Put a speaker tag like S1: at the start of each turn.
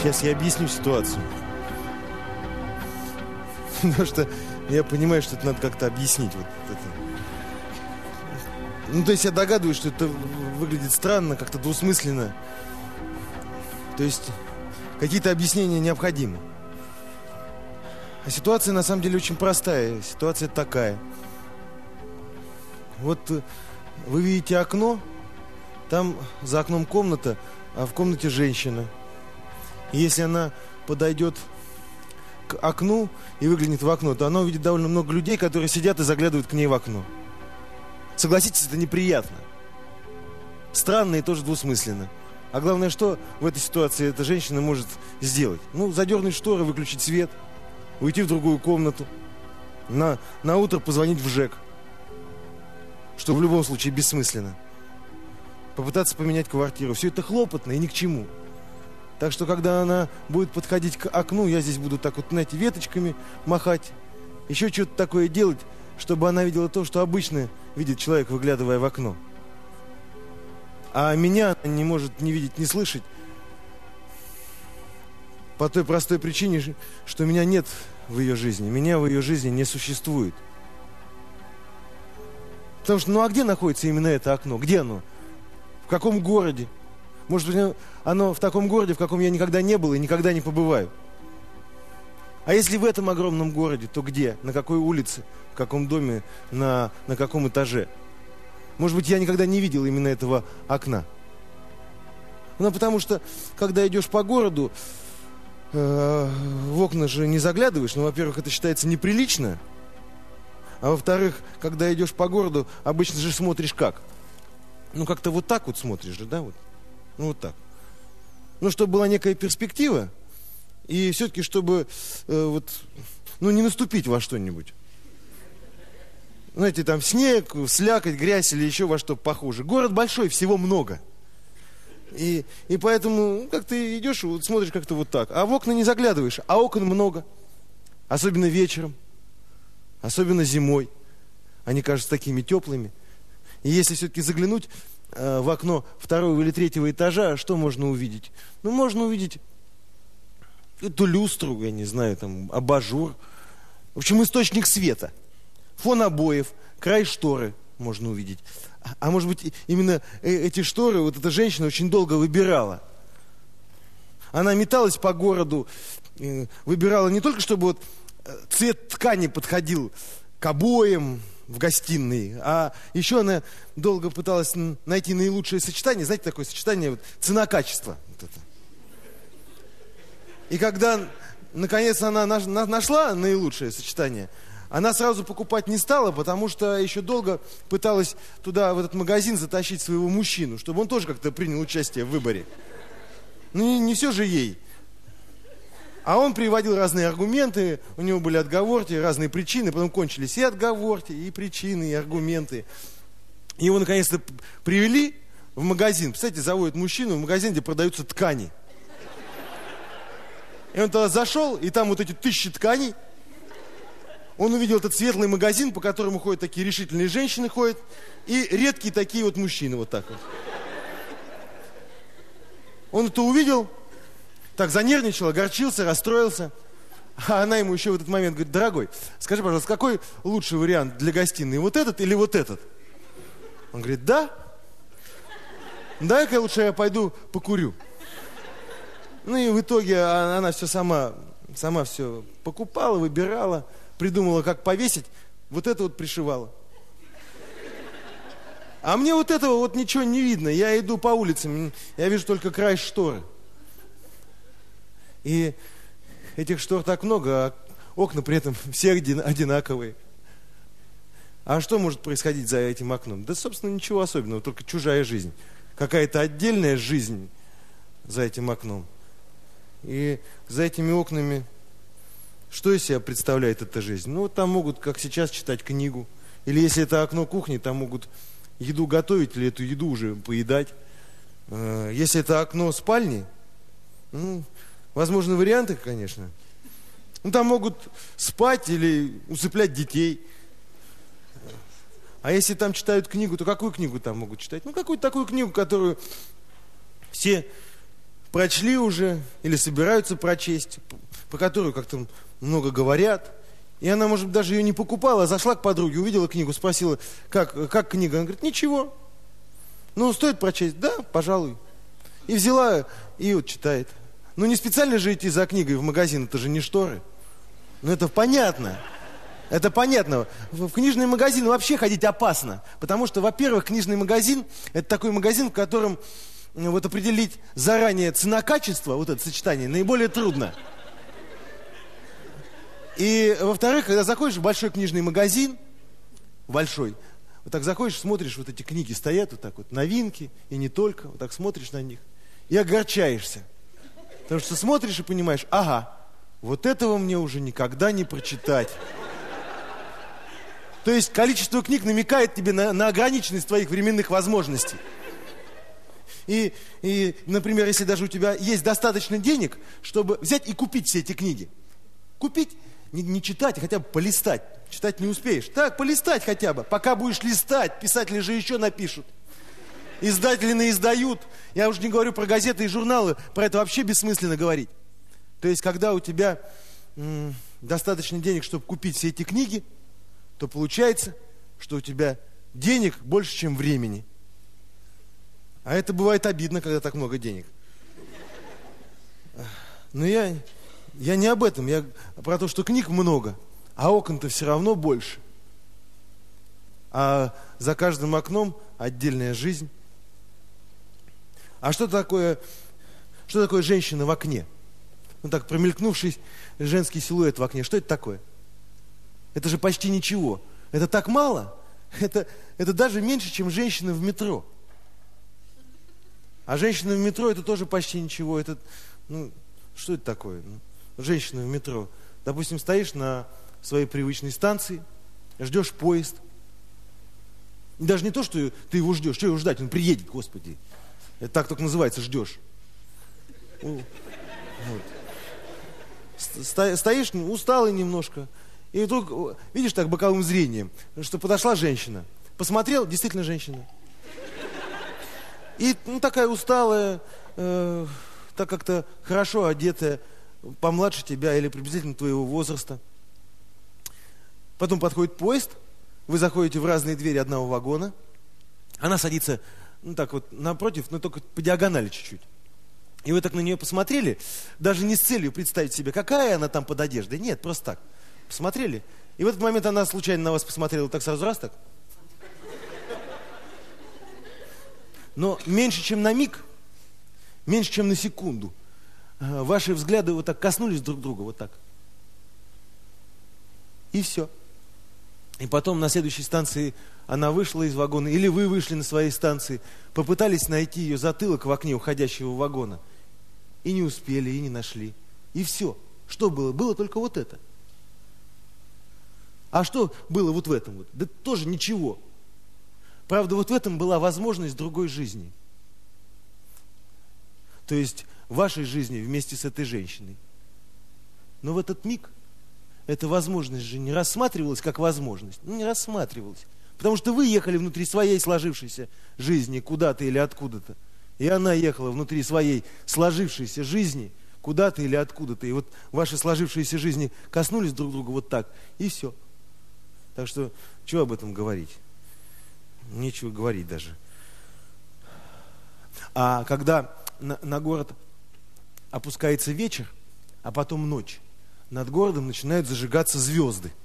S1: Сейчас я объясню ситуацию. Потому что я понимаю, что это надо как-то объяснить. Вот это. Ну, то есть я догадываюсь, что это выглядит странно, как-то двусмысленно. То есть какие-то объяснения необходимы. А ситуация на самом деле очень простая. Ситуация такая. Вот э, вы видите окно, там за окном комната, а в комнате женщина. Если она подойдет к окну и выглянет в окно, то она увидит довольно много людей, которые сидят и заглядывают к ней в окно. Согласитесь, это неприятно. Странно и тоже двусмысленно. А главное, что в этой ситуации эта женщина может сделать? Ну, задернуть шторы, выключить свет, уйти в другую комнату, на, на утро позвонить в ЖЭК, что в любом случае бессмысленно. Попытаться поменять квартиру. Все это хлопотно и ни к чему. Так что, когда она будет подходить к окну, я здесь буду так вот, знаете, веточками махать, еще что-то такое делать, чтобы она видела то, что обычно видит человек, выглядывая в окно. А меня она не может не видеть, не слышать. По той простой причине, что меня нет в ее жизни. Меня в ее жизни не существует. Потому что, ну а где находится именно это окно? Где оно? В каком городе? Может быть, оно в таком городе, в каком я никогда не был и никогда не побываю. А если в этом огромном городе, то где? На какой улице? В каком доме? На, на каком этаже? Может быть, я никогда не видел именно этого окна. Ну, потому что, когда идешь по городу, э, в окна же не заглядываешь. Ну, во-первых, это считается неприлично. А во-вторых, когда идешь по городу, обычно же смотришь как? Ну, как-то вот так вот смотришь же, да? Вот. Ну, вот так. Ну, чтобы была некая перспектива, и все-таки, чтобы э, вот, ну, не наступить во что-нибудь. Знаете, там снег, слякоть, грязь или еще во что похуже. Город большой, всего много. И, и поэтому, ну, как ты идешь, вот смотришь как-то вот так. А в окна не заглядываешь, а окон много. Особенно вечером. Особенно зимой. Они кажутся такими теплыми. И если все-таки заглянуть э, в окно второго или третьего этажа, что можно увидеть? Ну, можно увидеть эту люстру, я не знаю, там, абажур. В общем, источник света. Фон обоев, край шторы можно увидеть. А, а может быть, именно э, эти шторы вот эта женщина очень долго выбирала. Она металась по городу, э, выбирала не только, чтобы вот цвет ткани подходил к обоям в гостиной, а еще она долго пыталась найти наилучшее сочетание. Знаете, такое сочетание вот, цена-качество. Вот это. И когда, наконец, она нашла наилучшее сочетание, она сразу покупать не стала, потому что еще долго пыталась туда, в этот магазин, затащить своего мужчину, чтобы он тоже как-то принял участие в выборе. Ну, не, не все же ей. А он приводил разные аргументы, у него были отговорки, разные причины, потом кончились и отговорки, и причины, и аргументы. Его наконец-то привели в магазин. Представляете, заводят мужчину в магазин, где продаются ткани. И он тогда зашел, и там вот эти тысячи тканей. Он увидел этот светлый магазин, по которому ходят такие решительные женщины ходят, и редкие такие вот мужчины вот так вот. Он это увидел, так занервничал, огорчился, расстроился. А она ему еще в этот момент говорит, дорогой, скажи, пожалуйста, какой лучший вариант для гостиной, вот этот или вот этот? Он говорит, да. Дай-ка лучше я пойду покурю. Ну и в итоге она все сама, сама все покупала, выбирала, придумала, как повесить, вот это вот пришивала. А мне вот этого вот ничего не видно. Я иду по улицам, я вижу только край шторы. И этих штор так много, а окна при этом все одинаковые. А что может происходить за этим окном? Да, собственно, ничего особенного, только чужая жизнь. Какая-то отдельная жизнь за этим окном. И за этими окнами, что из себя представляет эта жизнь? Ну, там могут, как сейчас, читать книгу. Или если это окно кухни, там могут еду готовить или эту еду уже поедать. Э, если это окно спальни, ну, возможны варианты, конечно. Ну, там могут спать или усыплять детей. А если там читают книгу, то какую книгу там могут читать? Ну, какую-то такую книгу, которую все прочли уже или собираются прочесть, по которой как-то много говорят. И она, может быть, даже ее не покупала, а зашла к подруге, увидела книгу, спросила, как, как книга. Она говорит, ничего. Ну, стоит прочесть? Да, пожалуй. И взяла, и вот читает. Ну, не специально же идти за книгой в магазин, это же не шторы. Ну, это понятно. Это понятно. В книжный магазин вообще ходить опасно. Потому что, во-первых, книжный магазин – это такой магазин, в котором вот определить заранее цена-качество, вот это сочетание, наиболее трудно. И, во-вторых, когда заходишь в большой книжный магазин, большой, вот так заходишь, смотришь, вот эти книги стоят, вот так вот, новинки, и не только, вот так смотришь на них, и огорчаешься. Потому что смотришь и понимаешь, ага, вот этого мне уже никогда не прочитать. То есть количество книг намекает тебе на, на ограниченность твоих временных возможностей. И, и, например, если даже у тебя есть достаточно денег, чтобы взять и купить все эти книги. Купить, не, не читать, а хотя бы полистать. Читать не успеешь. Так, полистать хотя бы. Пока будешь листать, писатели же еще напишут. Издатели наиздают. Я уже не говорю про газеты и журналы, про это вообще бессмысленно говорить. То есть, когда у тебя м, достаточно денег, чтобы купить все эти книги, то получается, что у тебя денег больше, чем времени. А это бывает обидно, когда так много денег. Но я, я не об этом, я про то, что книг много, а окон-то все равно больше. А за каждым окном отдельная жизнь. А что такое, что такое женщина в окне? Ну так, промелькнувший женский силуэт в окне, что это такое? Это же почти ничего. Это так мало. Это, это даже меньше, чем женщина в метро. А женщина в метро это тоже почти ничего. Это, ну, что это такое? Ну, женщина в метро. Допустим, стоишь на своей привычной станции, ждешь поезд. Даже не то, что ты его ждешь, что его ждать, он приедет, Господи. Это так только называется, ждешь. Вот. Стоишь, усталый немножко, и вдруг видишь так боковым зрением, что подошла женщина. Посмотрел, действительно женщина. И ну, такая усталая, э, так как-то хорошо одетая, помладше тебя или приблизительно твоего возраста. Потом подходит поезд, вы заходите в разные двери одного вагона. Она садится, ну так вот, напротив, но только по диагонали чуть-чуть. И вы так на нее посмотрели, даже не с целью представить себе, какая она там под одеждой. Нет, просто так. Посмотрели. И в этот момент она случайно на вас посмотрела так сразу раз так. Но меньше, чем на миг, меньше, чем на секунду, э, ваши взгляды вот так коснулись друг друга, вот так. И все. И потом на следующей станции она вышла из вагона, или вы вышли на своей станции, попытались найти ее затылок в окне уходящего вагона. И не успели, и не нашли. И все. Что было? Было только вот это. А что было вот в этом вот? Да тоже ничего. Правда, вот в этом была возможность другой жизни. То есть вашей жизни вместе с этой женщиной. Но в этот миг эта возможность же не рассматривалась как возможность. Ну, не рассматривалась. Потому что вы ехали внутри своей сложившейся жизни куда-то или откуда-то. И она ехала внутри своей сложившейся жизни куда-то или откуда-то. И вот ваши сложившиеся жизни коснулись друг друга вот так, и все. Так что, что об этом говорить? нечего говорить даже. А когда на, на город опускается вечер, а потом ночь, над городом начинают зажигаться звезды –